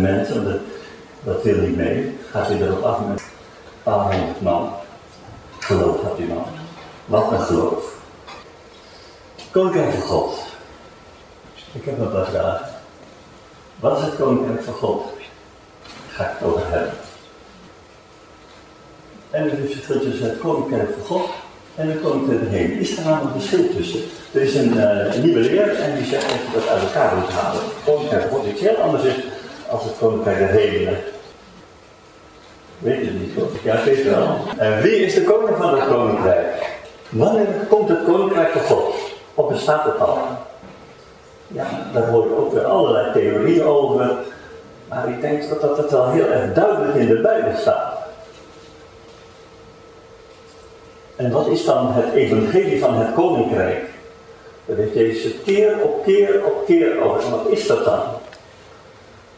mensen, dat, dat wil niet mee. Gaat hij erop af met 800 man. Geloof had die man. Wat een geloof. Koninkrijk van God. Ik heb nog wat vragen. Wat is het koninkrijk van God? Ga ik het over hebben. En er is verschil tussen het koninkrijk van God en het koninkrijk van hemel. Is er namelijk nou een verschil tussen? Er is een, uh, nieuwe leer en die zegt dat je dat uit elkaar moet halen. Koninkrijk van God iets heel anders is als het koninkrijk der hemelen. Weet je niet hoor? Ja, ik weet wel. En wie is de koning van het koninkrijk? Wanneer komt het koninkrijk van God? Of bestaat het al? Ja, daar hoor je ook weer allerlei theorieën over. Maar ik denk dat dat het wel heel erg duidelijk in de Bijbel staat. En wat is dan het evangelie van het koninkrijk? Dat heeft Jezus keer op keer op keer over. Wat is dat dan?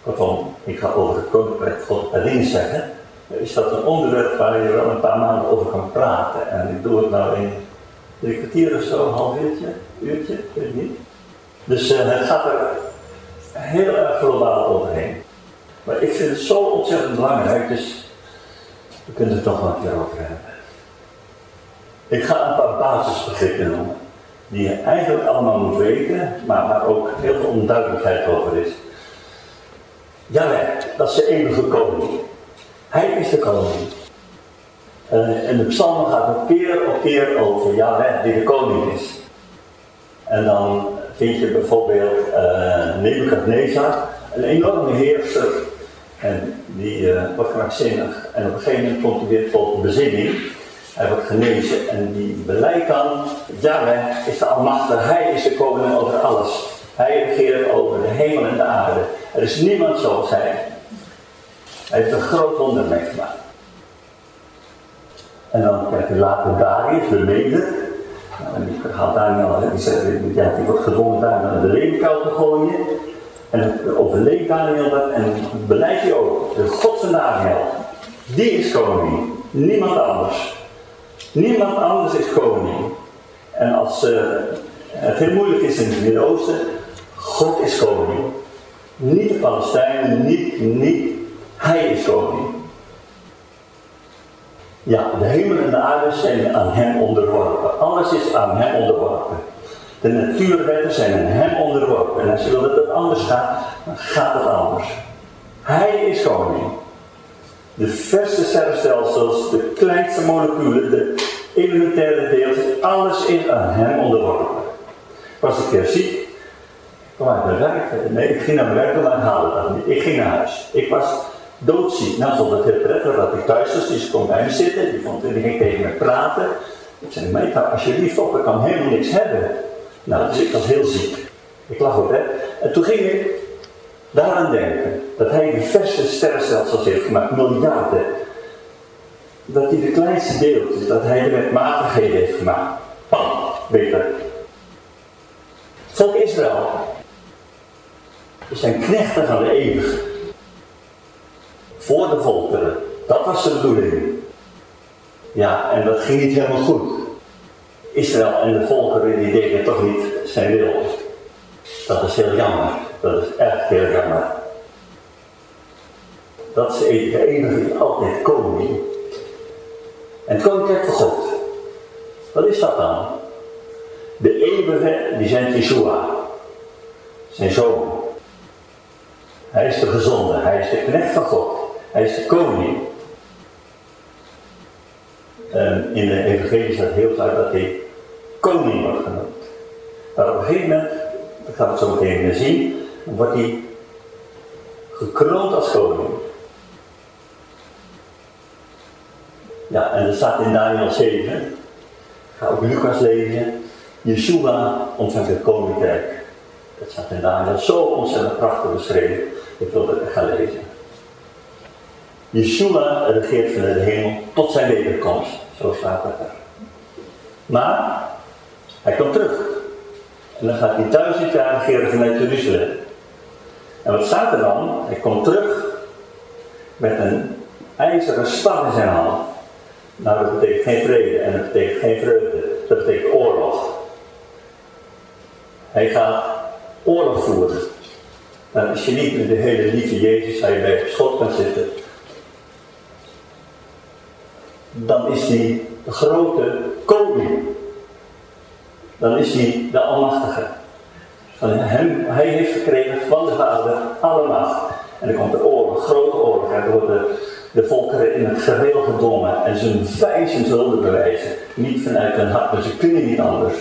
Kortom, ik ga over het koninkrijk God alleen zeggen. Is dat een onderwerp waar je wel een paar maanden over kan praten? En ik doe het nou in drie kwartier of zo, een half uurtje, uurtje, ik weet niet. Dus uh, het gaat er heel erg globaal overheen. Maar ik vind het zo ontzettend belangrijk, dus we kunnen het toch wel een keer over hebben. Ik ga een paar basisbegrippen noemen, die je eigenlijk allemaal moet weten, maar waar ook heel veel onduidelijkheid over is. Jawel, dat is de eeuwige koning. Hij is de koning. En de psalmen gaat ook keer op keer over Jawel, die de koning is. En dan vind je bijvoorbeeld uh, Nebuchadnezzar, een enorme heerser. En die uh, wordt krankzinnig. En op een gegeven moment komt hij weer tot bezinning. Hij wordt genezen en die beleidt dan, Yahweh is de Almachtige, hij is de koning over alles. Hij regeert over de hemel en de aarde. Er is niemand zoals hij. Hij heeft een groot wonder meegemaakt. En dan krijg je later Darius, de mede. Nou, en die gaat Daniel, die, zegt, ja, die wordt gedwongen daar naar de leeuwkuil te gooien. En overleeft Daniel dat en beleidt hij ook, de God van Daniel. Die is koning, niemand anders. Niemand anders is koning. En als uh, het heel moeilijk is in het Midden-Oosten, God is koning. Niet de Palestijnen, niet, niet, Hij is koning. Ja, de hemel en de aarde zijn aan Hem onderworpen. Alles is aan Hem onderworpen. De natuurwetten zijn aan Hem onderworpen. En als je wil dat het anders gaat, dan gaat het anders. Hij is koning. De verste sterrenstelsels, de kleinste moleculen, de elementaire deeltjes, alles is aan hem onderworpen. Was een keer ziek, mijn werk, nee, ik ging naar mijn werk, maar ik haalde dat. Ik ging naar huis. Ik was doodziek. Nou vond het heel prettig dat ik thuis was, dus kon bij me zitten, die, vond, die ging tegen me praten. Ik zei, meid, alsjeblieft op, ik kan helemaal niks hebben. Nou, dus ik was heel ziek. Ik lag op bed. En toen ging ik daaraan denken dat hij de verste sterrenstelsels heeft gemaakt, miljarden. Dat hij de kleinste deeltjes, dat hij de wetmatigheden heeft gemaakt. Pam, beter. Volk Israël. We zijn knechten van de eeuwige. Voor de volkeren. Dat was de bedoeling. Ja, en dat ging niet helemaal goed. Israël en de volkeren die deden toch niet zijn wil. Dat is heel jammer. Dat is echt heel jammer. Dat is de enige die altijd koning. En het koninkrijk van God. Wat is dat dan? De eeuwige, die zijn Yeshua. Zijn zoon. Hij is de gezonde. Hij is de knecht van God. Hij is de koning. En in de evangelie staat heel vaak dat hij koning wordt genoemd. Maar op een gegeven moment, dat gaan we zo meteen zien, wordt hij gekroond als koning. Ja, en er staat in Daniel 7, ga ook Lucas lezen, Yeshua ontvangt het koninkrijk. Dat staat in Daniel zo ontzettend prachtig beschreven. Ik wil het gaan lezen. Yeshua regeert vanuit de hemel tot zijn wederkomst. Zo staat het er. Maar hij komt terug. En dan gaat hij duizend jaar regeren vanuit Jeruzalem. En wat staat er dan? Hij komt terug met een ijzeren staf in zijn hand. Nou, dat betekent geen vrede en dat betekent geen vreugde. Dat betekent oorlog. Hij gaat oorlog voeren. Nou, als je niet met de hele lieve Jezus hij bij het schot kan zitten, dan is hij de grote koning. Dan is hij de Almachtige. Van hem, hij heeft gekregen van de Vader alle macht. En dan komt de oorlog, grote oorlog. En worden de volkeren in het geheel gedwongen en zijn vijzend zullen bewijzen. Niet vanuit hun hart, maar ze kunnen niet anders.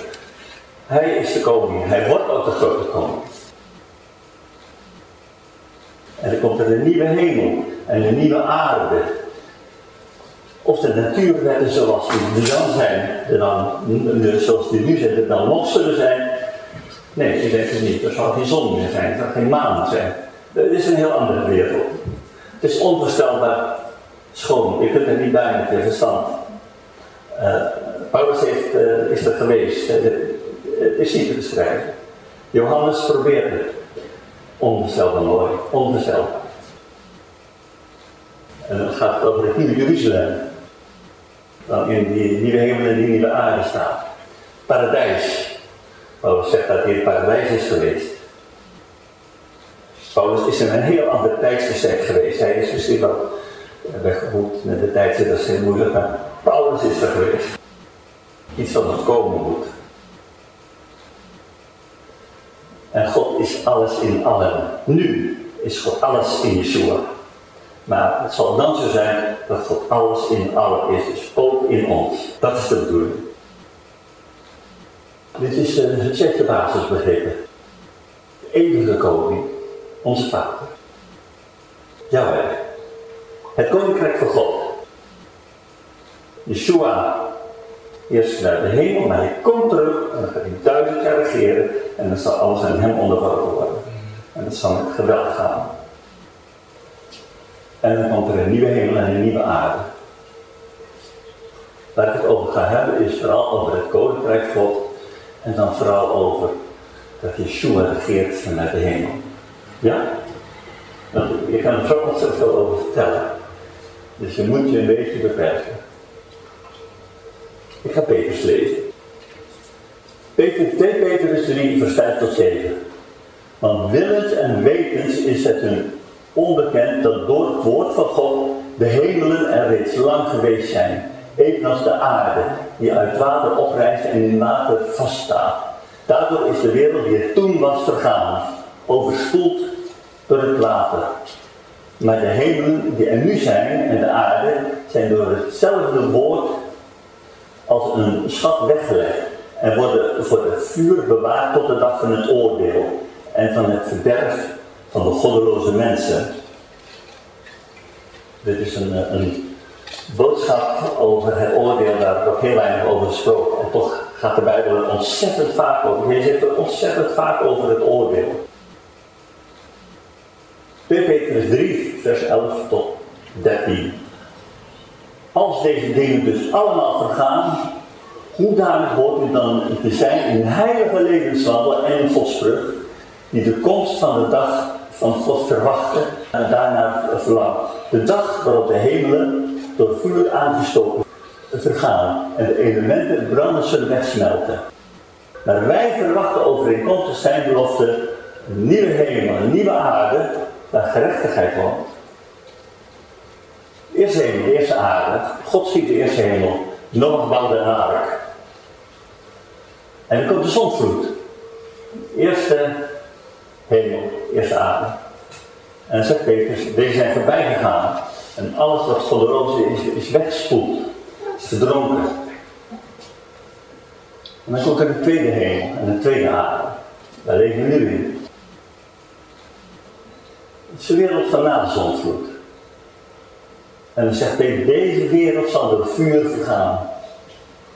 Hij is de koning, hij wordt ook de grote koning. En dan komt er een nieuwe hemel en een nieuwe aarde. Of de natuurwetten zoals die nu dan zijn, er dan, zoals die nu zijn, er dan nog zullen zijn. Nee, ik denk het niet. Er zal geen zon meer zijn, er zal geen maan zijn. Het is een heel andere wereld. Het is onvoorstelbaar schoon. Je kunt er niet bij met je verstand. Uh, Paulus heeft, uh, is er geweest. Het is niet te beschrijven. Johannes probeert het. Onvoorstelbaar mooi. Onvoorstelbaar. En dan gaat over het nieuwe Jeruzalem. Dan in die nieuwe hemel en die nieuwe aarde staat. Paradijs. Paulus zegt dat hier paradijs is geweest. Paulus is in een heel ander tijdsbestek geweest. Hij is misschien wel weggevoerd met de tijd dat is heel moeilijk, maar Paulus is er geweest. Iets van het komen moet. En God is alles in allen. Nu is God alles in Yeshua. Maar het zal dan zo zijn dat God alles in allen is, dus ook in ons. Dat is de bedoeling. Dit is uh, het zesde basisbegrip. De eeuwige koning, onze vader. Jawel. Het koninkrijk van God. Yeshua eerst naar de hemel, maar hij komt terug en dan gaat hij duizend jaar regeren en dan zal alles aan hem onderworpen worden. En dat zal met geweld gaan. En dan komt er een nieuwe hemel en een nieuwe aarde. Waar ik het over ga hebben is vooral over het koninkrijk God en dan vooral over dat Yeshua regeert vanuit de hemel. Ja? Je kan er zo nog zoveel over vertellen. Dus je moet je een beetje beperken. Ik ga Petrus lezen. Peter, 2 Petrus 3, vers 5 tot 7. Want willens en wetens is het hun onbekend dat door het woord van God de hemelen er reeds lang geweest zijn. Evenals de aarde die uit water oprijst en in water vaststaat. Daardoor is de wereld die er toen was vergaan, overspoeld door het water. Maar de hemelen die er nu zijn en de aarde zijn door hetzelfde woord als een schat weggelegd en worden voor het vuur bewaard tot de dag van het oordeel en van het verderf van de goddeloze mensen. Dit is een, een boodschap over het oordeel, daar wordt heel weinig over gesproken. En toch gaat de Bijbel er ontzettend vaak over. Je zit er ontzettend vaak over het oordeel. 2 Petrus 3, vers 11 tot 13. Als deze dingen dus allemaal vergaan, hoe daarmee hoort u dan te zijn in heilige levenswandel en in die de komst van de dag van God verwachten en daarna verlangt. De dag waarop de hemelen door vuur aangestoken vergaan en de elementen branden zullen wegsmelten. Maar wij verwachten overeenkomstig zijn belofte een nieuwe hemel, een nieuwe aarde, waar gerechtigheid woont. De eerste hemel, de eerste aarde. God ziet de eerste hemel. Noach bouwde een ark. En dan komt de zondvloed. Eerste hemel, eerste aarde. En dan zegt Petrus, deze zijn voorbij gegaan. En alles wat van de roze is, is weggespoeld. Is verdronken. En dan komt er een tweede hemel en een tweede aarde. Daar leven we nu in. Het is de wereld van na de zondvloed. En dan zegt hij, deze wereld zal door vuur vergaan.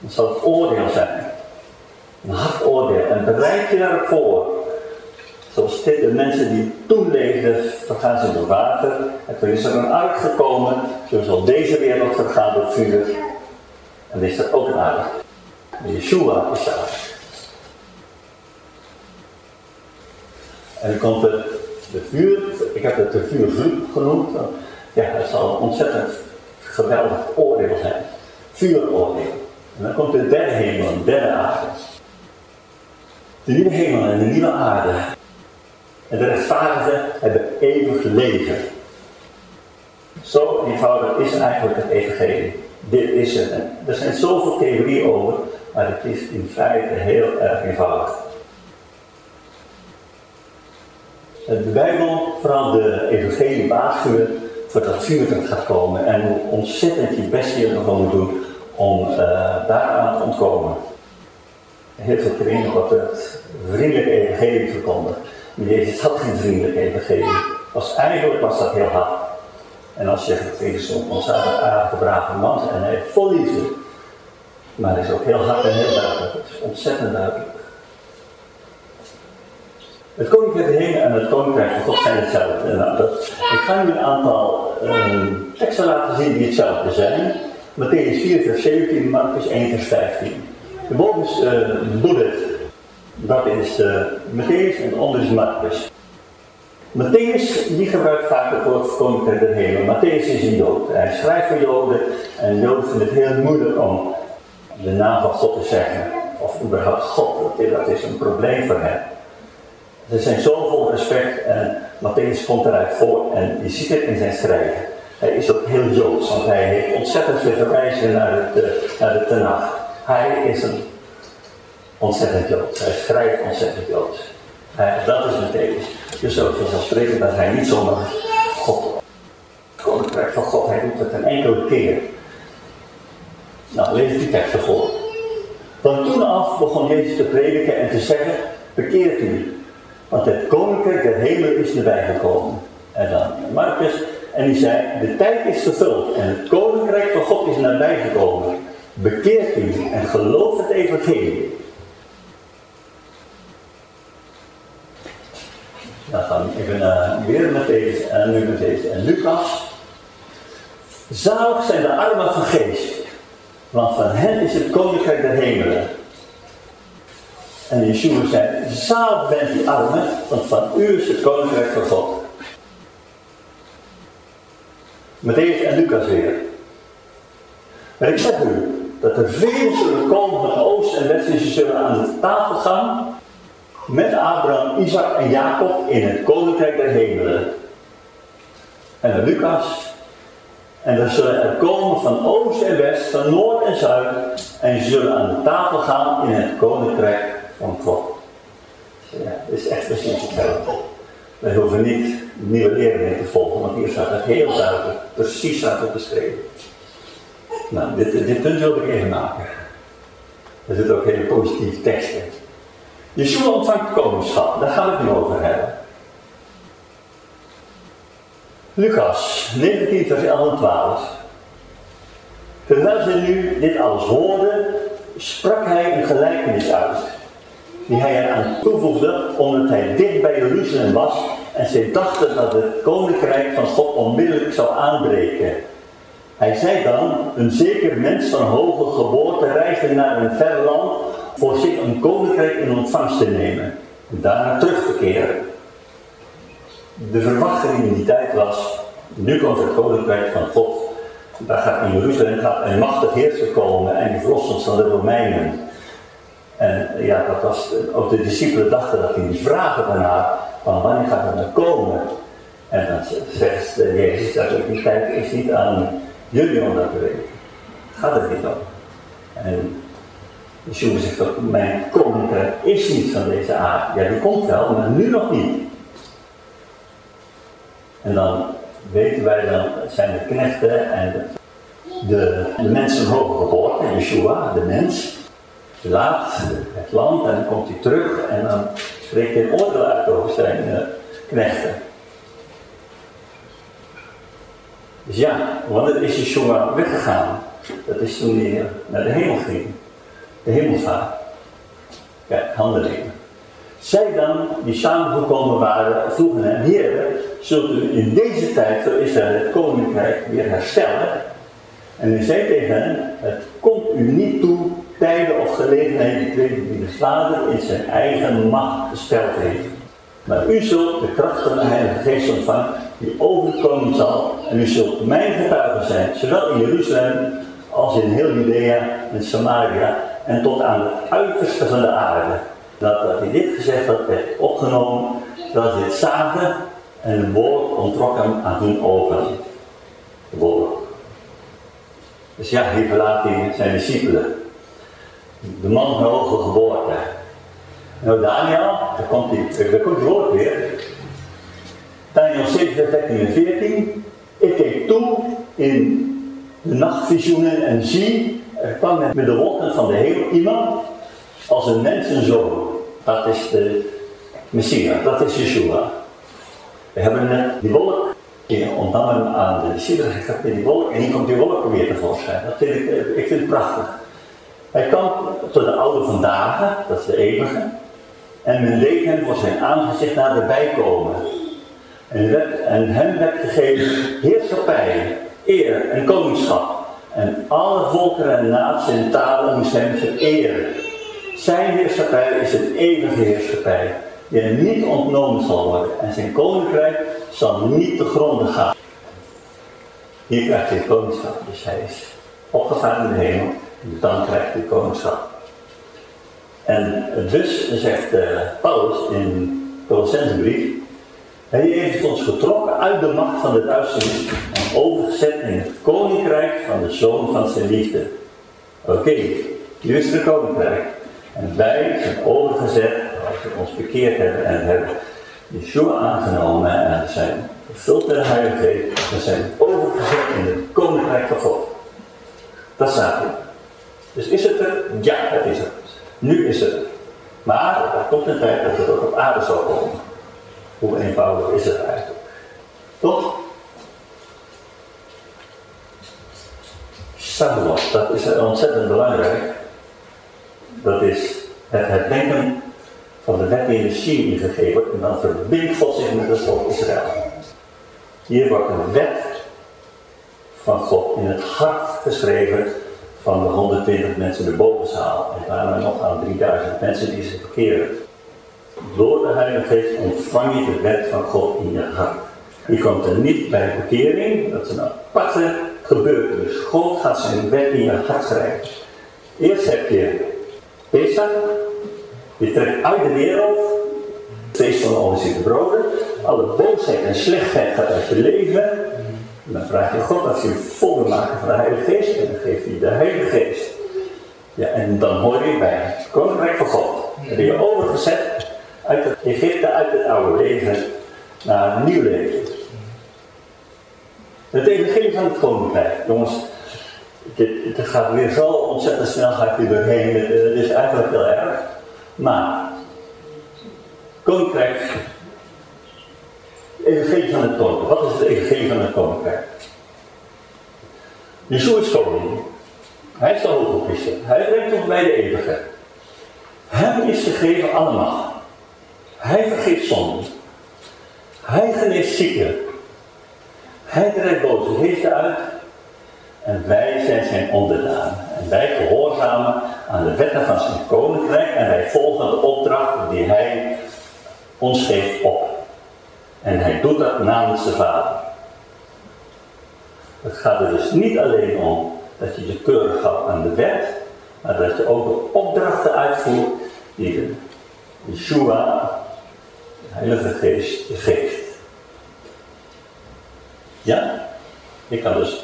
Het zal het oordeel zijn. Een hard oordeel. En bereid je daarop voor. Zoals de mensen die toen leefden, vergaan ze door water. En toen is er een ark gekomen. Zo zal deze wereld vergaan door vuur. En is er ook een ark. Yeshua is daar. En dan komt er de vuur, ik heb het de vuurvloed genoemd. Ja, het zal een ontzettend geweldig oordeel zijn. Vuuroordeel. En dan komt de derde hemel, de derde aarde. De nieuwe hemel en de nieuwe aarde. En de rechtvaardigen hebben eeuwig leven. Zo eenvoudig is eigenlijk het evangelie. Dit is het. En er zijn zoveel theorieën over, maar het is in feite heel erg eenvoudig. De Bijbel, vooral de evangelie waarschuwen dat dat gaat komen en hoe ontzettend je best je ervan moet doen om uh, daaraan te ontkomen. Heel veel kringen wordt het vriendelijke evangelie verkondigd. Maar Jezus had geen vriendelijke evangelie. Was, eigenlijk was dat heel hard. En als je zegt tegen zo'n ontzettend aardige, brave man en hij heeft vol liefde. Maar het is ook heel hard en heel duidelijk. Het is ontzettend duidelijk. Het koninkrijk hemel en het koninkrijk van God zijn hetzelfde. Nou, dat, ik ga nu een aantal um, teksten laten zien die hetzelfde zijn. Matthäus 4 vers 17, Marcus 1 vers 15. De boven is uh. Dat is uh, Matthäus en onder is Marcus. Matthäus die gebruikt vaak het woord koninkrijk der hemel. Matthäus is een Jood. Hij schrijft voor Joden en Joden vinden het heel moeilijk om de naam van God te zeggen. Of überhaupt God. Dat is een probleem voor hem. Ze zijn zo vol respect en Matthäus komt eruit voor en je ziet het in zijn schrijven. Hij is ook heel Joods, want hij heeft ontzettend veel verwijzingen naar de, eh, naar de Tenach. Hij is een ontzettend Joods. Hij schrijft ontzettend Joods. dat is Matthäus. Dus ook vanzelfsprekend dat hij niet zomaar God, koninkrijk van God, hij doet het een enkele keer. Nou, lees die teksten voor. Van toen af begon Jezus te prediken en te zeggen, bekeert u, want het koninkrijk der hemel is nabijgekomen. En dan Marcus, en die zei, de tijd is vervuld en het koninkrijk van God is nabijgekomen. Bekeert u en geloof het evangelie. Dan gaan we even naar weer deze en nu met deze en Lucas. Zalig zijn de armen van geest, want van hen is het koninkrijk der hemelen. En Yeshua zei, zalig bent die armen, want van u is het koninkrijk van God. Matthäus en Lucas weer. Maar ik zeg u, dat er velen zullen komen van oost en west en ze zullen aan de tafel gaan met Abraham, Isaac en Jacob in het koninkrijk der hemelen. En Lucas. En dan zullen er komen van oost en west, van noord en zuid. En ze zullen aan de tafel gaan in het koninkrijk van God. Ja, is echt precies hetzelfde. We hoeven niet nieuwe leringen te volgen, want hier staat het heel duidelijk, precies staat het beschreven. Nou, dit, dit punt wilde ik even maken. Er zitten ook hele positieve teksten. Yeshua ontvangt koningschap, daar gaan we het nu over hebben. Lucas 19, vers 11 en 12. Terwijl ze nu dit alles hoorden, sprak hij een gelijkenis uit die hij eraan toevoegde omdat hij dicht bij Jeruzalem was en zij dachten dat het koninkrijk van God onmiddellijk zou aanbreken. Hij zei dan, een zeker mens van hoge geboorte reisde naar een ver land voor zich een koninkrijk in ontvangst te nemen en daarna terug te keren. De verwachting in die tijd was, nu komt het koninkrijk van God. Daar gaat in Jeruzalem een machtig heerser komen en die verlost van de Romeinen. En ja, dat was, ook de discipelen dachten dat die vragen daarna, van wanneer gaat het nou komen? En dan zegt Jezus dat tijd is niet aan jullie om dat te weten. Gaat het niet om. En Yeshua zegt ook, mijn koninkrijk is niet van deze aard. Ja, die komt wel, maar nu nog niet. En dan weten wij dan, zijn de knechten en de, de, mensen hoge geboorte, Yeshua, de mens laat het land en dan komt hij terug en dan spreekt hij oordeel over zijn uh, knechten. Dus ja, wanneer is Yeshua weggegaan? Dat is toen hij naar de hemel ging. De hemelvaart. Kijk, handelingen. Zij dan, die samengekomen waren, vroegen hem, Heer, zult u in deze tijd voor Israël het koninkrijk weer herstellen? En hij zei tegen hen, het komt u niet toe tijden of gelegenheden kregen die de Vader in zijn eigen macht gesteld heeft. Maar u zult de kracht van de Heilige Geest ontvangen die overkomen zal. En u zult mijn getuigen zijn, zowel in Jeruzalem als in heel Judea en Samaria en tot aan het uiterste van de aarde. Dat, dat hij dit gezegd had, werd opgenomen, dat ze het zagen en het woord ontrok hem aan hun ogen. De wolk. Dus ja, hier verlaat hij zijn discipelen. De man van hoge geboorte. Nou Daniel, daar komt hij, daar komt weer. Daniel 7, 13 en 14. Ik keek toe in de nachtvisioenen en zie, er kwam met de wolken van de hemel iemand als een mensenzoon. Dat is de Messias, dat is Yeshua. We hebben net die wolk, die ontnam aan de discipelen gegeven in die wolk en hier komt die wolk weer tevoorschijn. Dat vind ik, eh, ik vind het prachtig. Hij kwam tot de oude vandaag, dat is de eeuwige, en men deed hem voor zijn aangezicht naar de bijkomen. En, en hem werd gegeven heerschappij, eer en koningschap. En alle volkeren en naties en talen moesten hem vereren. Zijn heerschappij is een eeuwige heerschappij, die hem niet ontnomen zal worden. En zijn koninkrijk zal niet te gronden gaan. Hier krijgt hij koningschap, dus hij is opgevaren in de hemel. En dan krijgt hij koningschap. En dus zegt uh, Paulus in Colossensebrief, hij heeft ons getrokken uit de macht van de duisternis en overgezet in het koninkrijk van de zoon van zijn liefde. Oké, okay, nu is het koninkrijk. En wij zijn overgezet, als we ons bekeerd hebben en hebben Yeshua aangenomen en zijn gevuld met de Heilige dan zijn we overgezet in het koninkrijk van God. Dat staat er. Dus is het er? Ja, het is er. Nu is het er. Maar er komt een tijd dat het ook op aarde zal komen. Hoe eenvoudig is het eigenlijk? Toch? Sabbat, dat is ontzettend belangrijk. Dat is het herdenken van de wet die de gegeven. En dan verbindt God zich met het volk Israël. Hier wordt een wet van God in het hart geschreven van de 120 mensen de bovenzaal. En daarna nog aan 3000 mensen die zich bekeren. Door de Heilige Geest ontvang je de wet van God in je hart. Je komt er niet bij bekering, dat is een aparte gebeurtenis. God gaat zijn wet in je hart schrijven. Eerst heb je Pesach, je trekt uit de wereld, feest van de ongezichte broden, alle boosheid en slechtheid gaat uit je leven. Dan vraag je God dat je vol wil maken van de Heilige Geest en dan geeft hij de Heilige Geest. Ja, en dan hoor je bij het Koninkrijk van God. Dan ben je overgezet uit het Egypte, uit het oude leven, naar een nieuw leven. Het evangelie van het koninkrijk, jongens, het gaat weer zo ontzettend snel, ga ik hier doorheen, het is eigenlijk heel erg. Maar, koninkrijk, evangelie van het koninkrijk, wat is het evangelie van het koninkrijk? Yeshua koning, hij is de hoge priester, hij brengt ons bij de eeuwige. Hem is gegeven alle macht. Hij vergeeft zonden. Hij geneest zieken. Hij trekt boze geesten uit. En wij zijn zijn onderdaan. En wij gehoorzamen aan de wetten van zijn koninkrijk. En wij volgen de opdracht die hij ons geeft op. En hij doet dat namens de Vader. Het gaat er dus niet alleen om dat je je keurig houdt aan de wet, maar dat je ook de opdrachten uitvoert die de Yeshua Heilige Geest geeft. Ja? Ik kan dus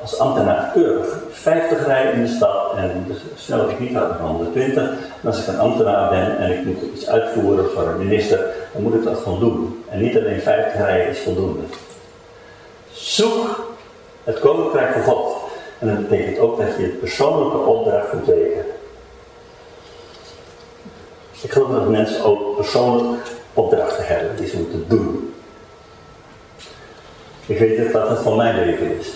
als ambtenaar keurig 50 rijden in de stad en de snelheid niet harder dan 120. En als ik een ambtenaar ben en ik moet iets uitvoeren voor een minister, dan moet ik dat gewoon doen. En niet alleen 50 rijden is voldoende. Zoek het koninkrijk van God. En dat betekent ook dat je persoonlijke opdracht moet weten. Ik geloof dat mensen ook persoonlijk opdrachten hebben die ze moeten doen. Ik weet het wat het van mijn leven is.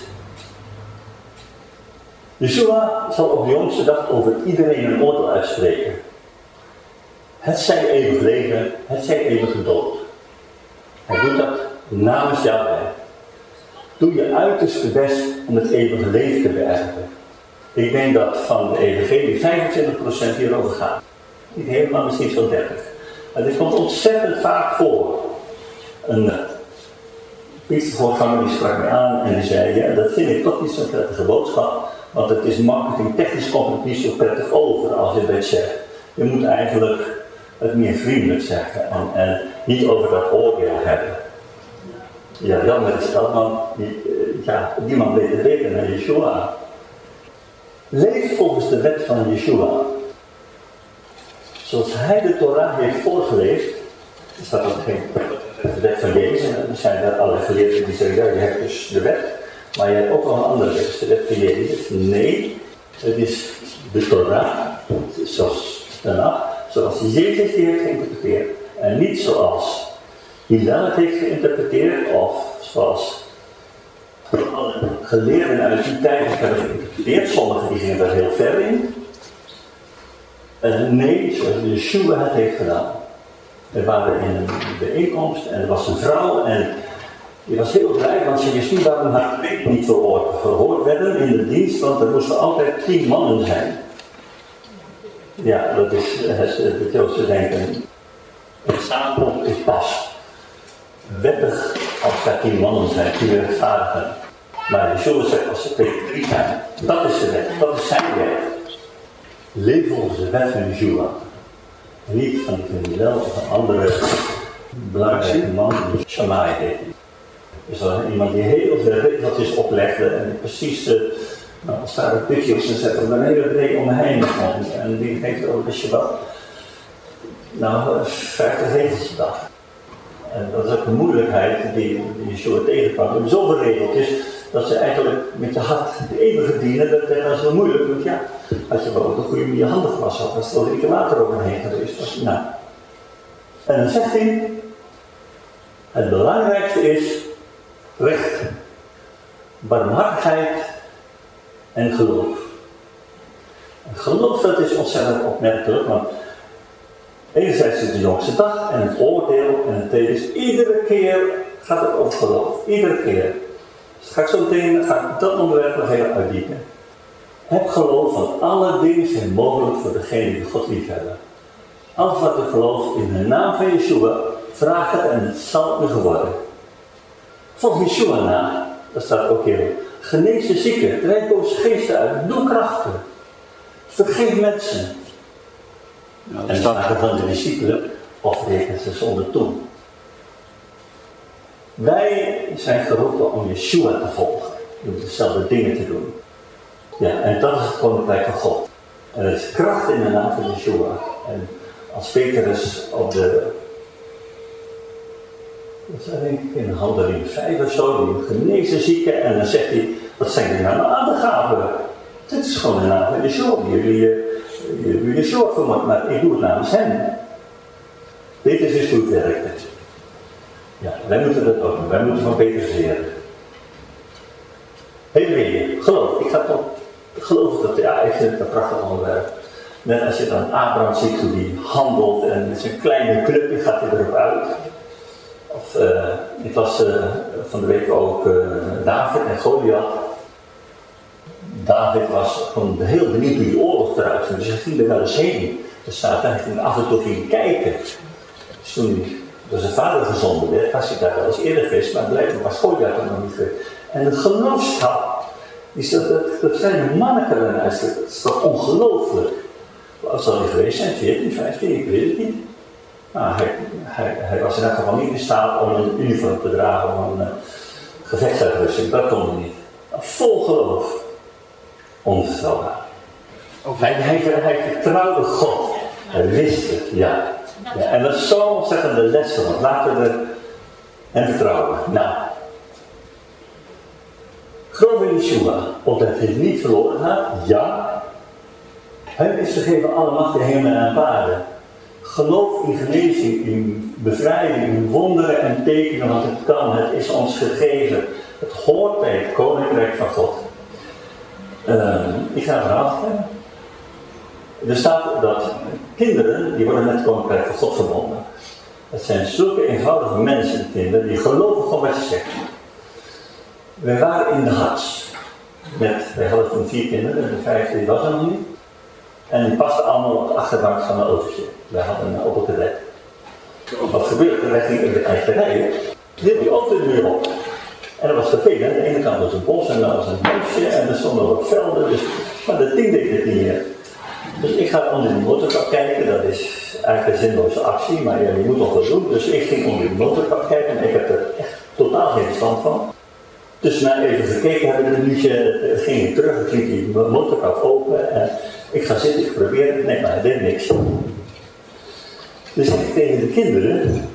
Yeshua zal op de jongste dag over iedereen een oordeel uitspreken. Het zij eeuwig leven, het zij eeuwige dood. Hij doet dat namens jou. Doe je uiterste best om het eeuwige leven te beërven. Ik denk dat van de evangelie 25% hierover gaat. Niet helemaal, misschien zo'n 30. Maar dit komt ontzettend vaak voor. Een priester die sprak mij aan en die zei, ja, dat vind ik toch niet zo'n prettige boodschap, want het is marketing technisch komt het niet zo prettig over als je dat zegt. Je moet eigenlijk het meer vriendelijk zeggen en, niet over dat oordeel hebben. Ja, jammer is dat, want die, eh, ja, niemand weet het beter dan Yeshua. Leef volgens de wet van Yeshua. Zoals hij de Torah heeft voorgeleefd, is dat ook geen wet van Jezus. Er zijn er alle geleerden die zeggen, ja, je hebt dus de wet, maar je hebt ook wel een andere Jezus. Nee, het is de Torah, zoals daarna, zoals Jezus die heeft geïnterpreteerd. En niet zoals Hillel het heeft geïnterpreteerd, of zoals geleerden uit die tijd hebben geïnterpreteerd. Sommigen die gingen daar heel ver in. Nee, zoals Yeshua het heeft gedaan. We waren in een bijeenkomst en er was een vrouw en die was heel blij, want waarom haar twee niet verhoord, werden in de dienst, want er moesten altijd tien mannen zijn. Ja, dat is het, het Joodse denken. Het samenkomt is pas wettig als er tien mannen zijn, tien rechtvaardigen. Maar de zullen zegt als er twee drie zijn, dat is de wet, dat is zijn wet. Leef volgens de wet van Yeshua. Niet van wel of een andere belangrijke man Shammai heet. Dus dat iemand die heel veel regeltjes oplegde en precies, uh, nou, als daar een putje op zijn zet, dan een hele ree omheen. En die geeft over de Shabbat, nou, 50 regels per dag. En dat is ook een moeilijkheid die, je zo tegenkwam. Hebben zoveel regeltjes dat ze eigenlijk met je hart de eeuwige dienen, dat, is wel moeilijk. Want ja, als je wel op de goede manier handen gewassen had, was er drie water overheen geweest. Was, nou. En dan zegt hij, het belangrijkste is recht, barmhartigheid en geloof. Geloof, dat is ontzettend opmerkelijk, want enerzijds is de jongste dag en het oordeel, en het tweede is iedere keer gaat het over geloof. Iedere keer. Zo meteen ga ik dat onderwerp nog even uitdiepen. Heb geloof, want alle dingen zijn mogelijk voor degenen die God lief hebben. Alles wat ik geloof in de naam van Yeshua, vraag het en het zal u geworden. Volg Yeshua na, dat staat ook hier. Genees de zieken, drijf boze geesten uit, doe krachten. Vergeef mensen. Nou, en vragen van de discipelen, of rekenen ze zonder toe. Wij zijn geroepen om Yeshua te volgen. Om dezelfde dingen te doen. Ja, en dat is het koninkrijk van God. Er is kracht in de naam van Yeshua. En als Petrus op de. Wat zei denk ik in handeling 5 of zo, die genezen zieken. En dan zegt hij: Wat zijn die nou aan de gaven? Dit is gewoon de naam van Yeshua. Jullie, jullie Yeshua vermoord, maar ik doe het namens hem. Dit is dus hoe het werkt. Ja, wij moeten dat ook doen. Wij moeten van Petrus leren. Hele geloof. Ik ga toch geloof dat, ja, ik vind het een prachtig onderwerp. Net als je dan Abraham ziet hoe die handelt en met zijn kleine clubje gaat hij erop uit. Of uh, ik las van de week ook uh, David en Goliath. David was gewoon heel benieuwd hoe die oorlog eruit dus hij ging er wel eens heen. Dus staat hij ging af en toe ging kijken. Dus toen hij door zijn vader gezonden werd, was hij daar wel eens eerder geweest, maar blijkbaar was Goliath er nog niet geweest. En het genootschap dat, dat, dat zijn dat is toch ongelooflijk. Wat zal hij geweest zijn? 14, 15, ik weet het niet. Nou, hij, hij, hij was in elk geval niet in staat om een uniform te dragen, om een uh, gevechtsuitrusting. Dat kon hij niet. Vol geloof. Onvoorstelbaar. Hij, hij, hij vertrouwde God. Hij wist het, ja. ja. En dat is zo'n ontzettende les van. Laten we hem vertrouwen. Nou, Geloof in Yeshua, opdat hij niet verloren gaat, ja. Hem is gegeven alle macht in hemel en aarde. Geloof in genezing, in bevrijding, in wonderen en tekenen, want het kan, het is ons gegeven. Het hoort bij het koninkrijk van God. Uh, ik ga verhaal vertellen. Er staat dat kinderen, die worden met het koninkrijk van God verbonden. Het zijn zulke eenvoudige mensen, kinderen, die geloven van wat je zegt. Wij waren in de hats. Met, wij hadden toen vier kinderen en de vijfde was er nog niet. En die pasten allemaal op de achterbank van een autootje. Wij hadden een Opel. Wat gebeurde? Wij gingen in de eigen rijden. Hield die auto nu op. En dat was vervelend. Aan de ene kant was een bos en dan was een huisje en er stonden wat velden. Dus, maar dat ding deed het niet meer. Dus ik ga onder die motorkap kijken. Dat is eigenlijk een zinloze actie, maar je moet nog wat. Dus ik ging onder die motorkap kijken en ik heb er echt totaal geen verstand van. Dus na even gekeken hebben, een liedje, ging ik terug, ik liet die motorkap open en ik ga zitten, ik probeer het, nee, maar hij deed niks. Dus ik tegen de kinderen,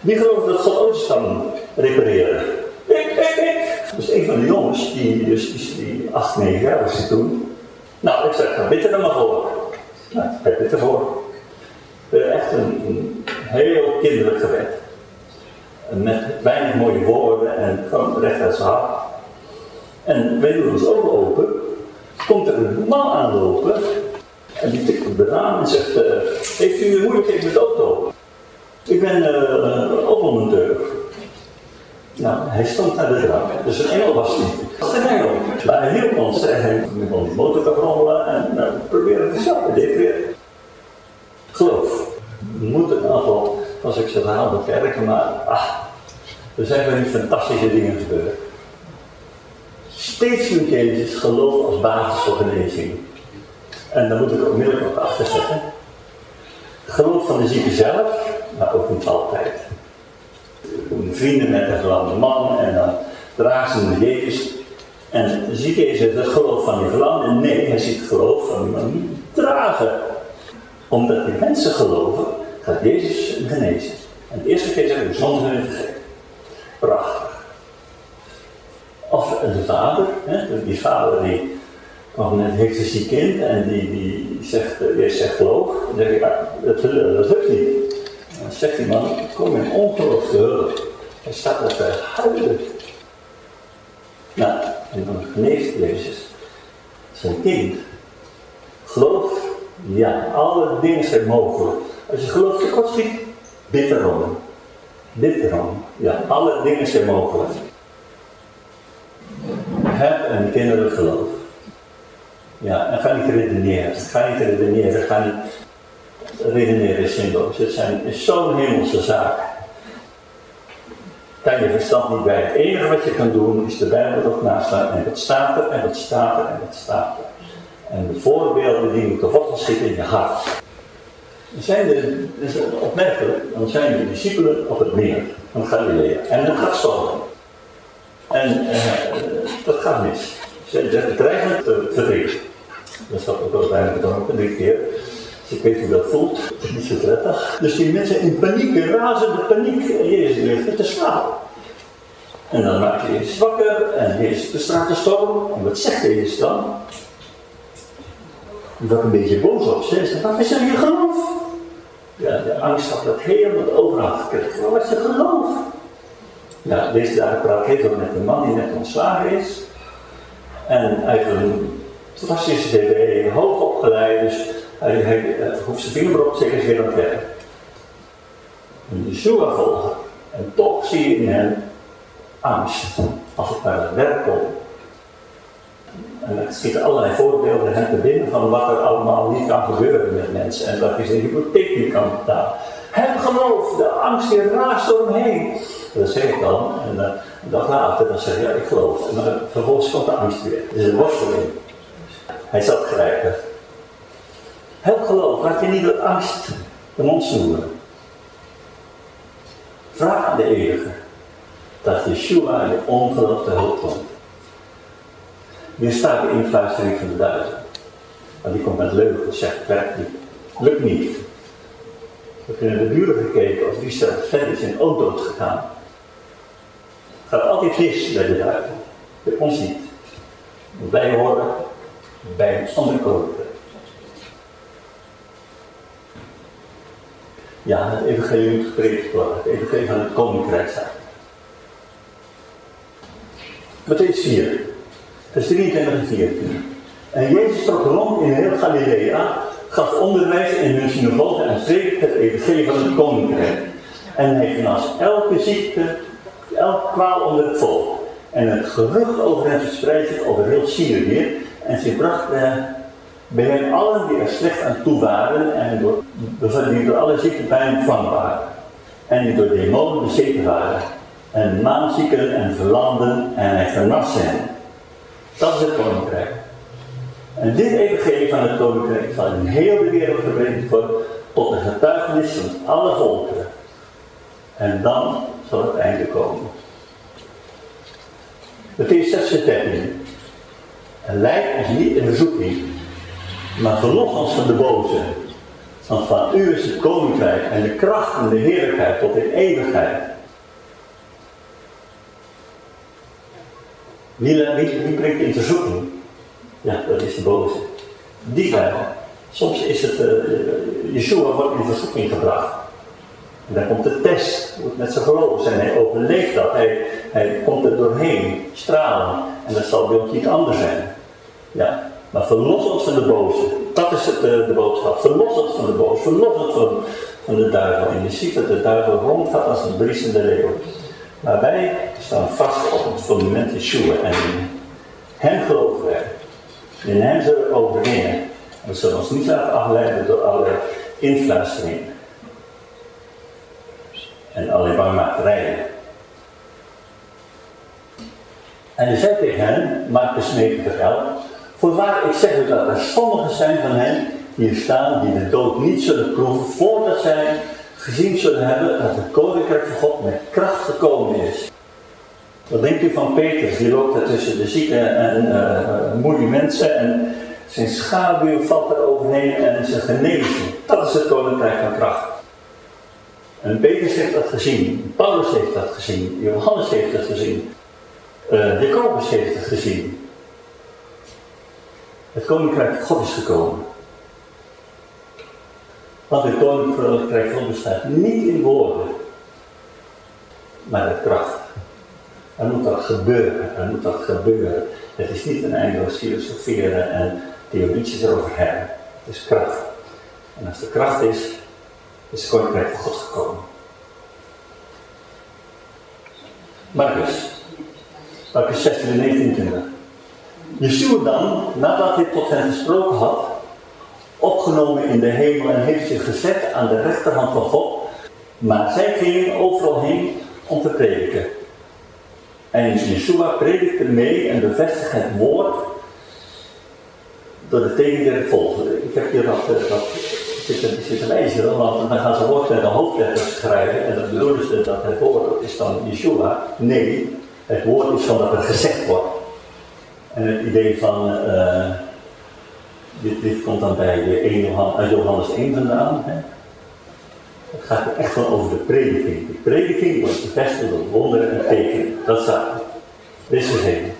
wie gelooft dat God auto's kan repareren? Ik, ik, ik. Dus een van de jongens, die, dus, die, die 8, 9 jaar was toen. Nou, ik zeg, ga bitte er maar voor. Nou, ik bid ervoor. Echt een, een heel kinderlijk gebed. Met weinig mooie woorden en gewoon recht uit zijn hart. En wij doen ons ogen open. Komt er een man aanlopen. En die tikt op de raam en zegt, uh, heeft u moeilijkheid met de auto? Ik ben uh, automonteur. Nou, hij stond naar de drank, dus een engel was hij. Dat was een engel. Maar hij hielp ons, hij begon die motor rommelen en nou, probeerde te stappen, dit weer. Geloof. We moeten een aantal van succesverhaal beperken, maar ah, er zijn wel niet fantastische dingen gebeurd. Steeds moet Jezus geloof als basis voor genezing. En daar moet ik onmiddellijk op achter zetten. Geloof van de zieke zelf, maar ook niet altijd. Vrienden met een verlamde man en dan dragen ze de Jezus. En ziet Jezus het geloof van die verlamde? Nee, hij ziet het geloof van die man niet dragen. Omdat die mensen geloven, gaat Jezus genezen. En de eerste keer zeggen we hun vergeten. Prachtig. Of de vader, hè, die vader die want net heeft een ziek kind en die, die zegt, eerst zegt geloof. Dan zeg ik, ja, dat, dat lukt niet. Dan zegt die man, kom in ongeloof te hulp. Hij staat op te huilen. Nou, en dan geneest Jezus zijn kind. Geloof, ja, alle dingen zijn mogelijk. Als je geloof tekort schiet, Bid erom. Ja, alle dingen zijn mogelijk. Heb een kinderlijk geloof. Ja, en ga niet redeneren. Ga niet redeneren. Ga niet redeneren is zinloos. Het zijn, is zo'n hemelse zaak. Kan je verstand niet bij. Het enige wat je kan doen is de Bijbel erop naslaan. En wat staat er, en wat staat er, en wat staat er. En de voorbeelden die moeten schieten in je hart. Zijn de, dat is opmerkelijk, dan zijn de discipelen op het meer van Galilea. En dan gaat stormen. En uh, dat gaat mis. Ze dreigen te verdriet. Dat staat ook wel bijna gedronken, drie keer. Dus ik weet hoe dat voelt. Het is niet zo prettig. Dus die mensen in paniek, in razende paniek. En Jezus ligt te slapen. En dan maakt je Jezus wakker en Jezus de straat te storm. En wat zegt Jezus dan? Wordt een beetje boos op ze. Wat is er je geloof? Ja, de angst had dat helemaal overhand gekregen. Wat je geloof? Ja, deze dagen praat ik even met een man die net ontslagen is. En hij heeft een fantastische DB, hoog opgeleid, dus hij, hij hoeft zijn vinger op, zeker weer aan het werk. Een Yeshua volgen. En toch zie je in hem angst, als het naar het werk komt. En er schieten allerlei voorbeelden hem te binnen van wat er allemaal niet kan gebeuren met mensen. En dat je zijn hypotheek niet kan betalen. Heb geloof, de angst die raast door hem heen. Dat zeg ik dan. En uh, een dag later dan zeg ik, ja, ik geloof. En dan, vervolgens komt de angst weer. Het is een worsteling. Hij zat grijpen. Heb geloof, laat je niet door angst de mond snoeren. Vraag de eeuwige dat Yeshua je ongeloof te hulp komt. Weer staat de influistering van de duivel. Want die komt met leugens, zegt niet. Lukt niet. We kunnen de buren gekeken of die staat verder is in ook dood gegaan. Gaat altijd mis bij de duivel. Bij ons niet. Wij horen bij een andere koninkrijk. Ja, het evangelie moet gepreekt worden. Het evangelie van het koninkrijk zijn. Matthäus 4, vers 23 en 14. En Jezus trok rond in heel Galilea, gaf onderwijs in hun synagoge en predikte het evangelie van het koninkrijk. En hij genas elke ziekte, elk kwaal onder het volk. En het gerucht over hem verspreidde zich over heel Syrië. En ze brachten bij hem allen die er slecht aan toe waren en door, die door alle bij hem waren. En die door demonen bezeten waren. en maanzieken en verlamden en hij hen. Dat is het koninkrijk. En dit evangelie van het koninkrijk zal in heel de wereld gebrengt worden tot een getuigenis van alle volkeren. En dan zal het einde komen. is 6 vers 13. En leid ons niet in verzoeking, maar verlos ons van de boze. Want van u is het koninkrijk en de kracht en de heerlijkheid tot in eeuwigheid. Wie, brengt in verzoeking? Ja, dat is de boze. Die wel. Soms is het, uh, Yeshua wordt in verzoeking gebracht. En dan komt de test, met zijn geloof zijn. Hij overleeft dat, hij, hij komt er doorheen, stralen. En dat zal bij ons niet anders zijn. Ja, maar verlos ons van de boze. Dat is het, de, de boodschap. Verlos ons van de boze. Verlos ons van, van de duivel. En je ziet dat de duivel rondgaat als een briesende leeuw. Maar wij staan vast op het fundament Yeshua. En in hem geloven wij. In hem zullen we overwinnen. En we zullen ons niet laten afleiden door alle influisteringen. En allerlei bangmakerijen. En hij zei tegen hen, Marcus 9 vers 11, Voorwaar, ik zeg u dat er sommigen zijn van hen die hier staan, die de dood niet zullen proeven, voordat zij gezien zullen hebben dat het koninkrijk van God met kracht gekomen is. Wat denkt u van Petrus? Die loopt er tussen de zieken en uh, mensen en zijn schaduw valt er overheen en ze genezen. Dat is het koninkrijk van kracht. En Petrus heeft dat gezien, Paulus heeft dat gezien, Johannes heeft dat gezien, uh, Jacobus heeft het gezien. Het koninkrijk van God is gekomen. Het koninkrijk van God bestaat niet in woorden, maar in kracht. Dan moet dat gebeuren, dan moet dat gebeuren. Het is niet een eindeloos filosoferen en theorietjes erover hebben. Het is kracht. En als er kracht is, is het koninkrijk van God gekomen. Marcus, Marcus 16 en 19. Yeshua dan, nadat hij tot hen gesproken had, opgenomen in de hemel en heeft zich gezet aan de rechterhand van God. Maar zij gingen overal heen om te prediken. En Yeshua predikte mee en bevestigde het woord door de tegenwerk volgende. Ik heb hier eh, dat zitten, zitten wijzen, want dan gaan ze woord met een hoofdletter schrijven en dan bedoelen ze dat het woord is van Yeshua. Nee, het woord is van dat het gezegd wordt. En het idee van, uh, dit, dit, komt dan bij 1 Johannes, Johannes 1 vandaan. Hè? Het gaat er echt wel over de prediking. De prediking wordt bevestigd door wonderen en tekenen. Dat staat. Dit is gegeven.